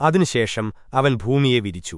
അതിനുശേഷം അവൻ ഭൂമിയെ വിരിച്ചു.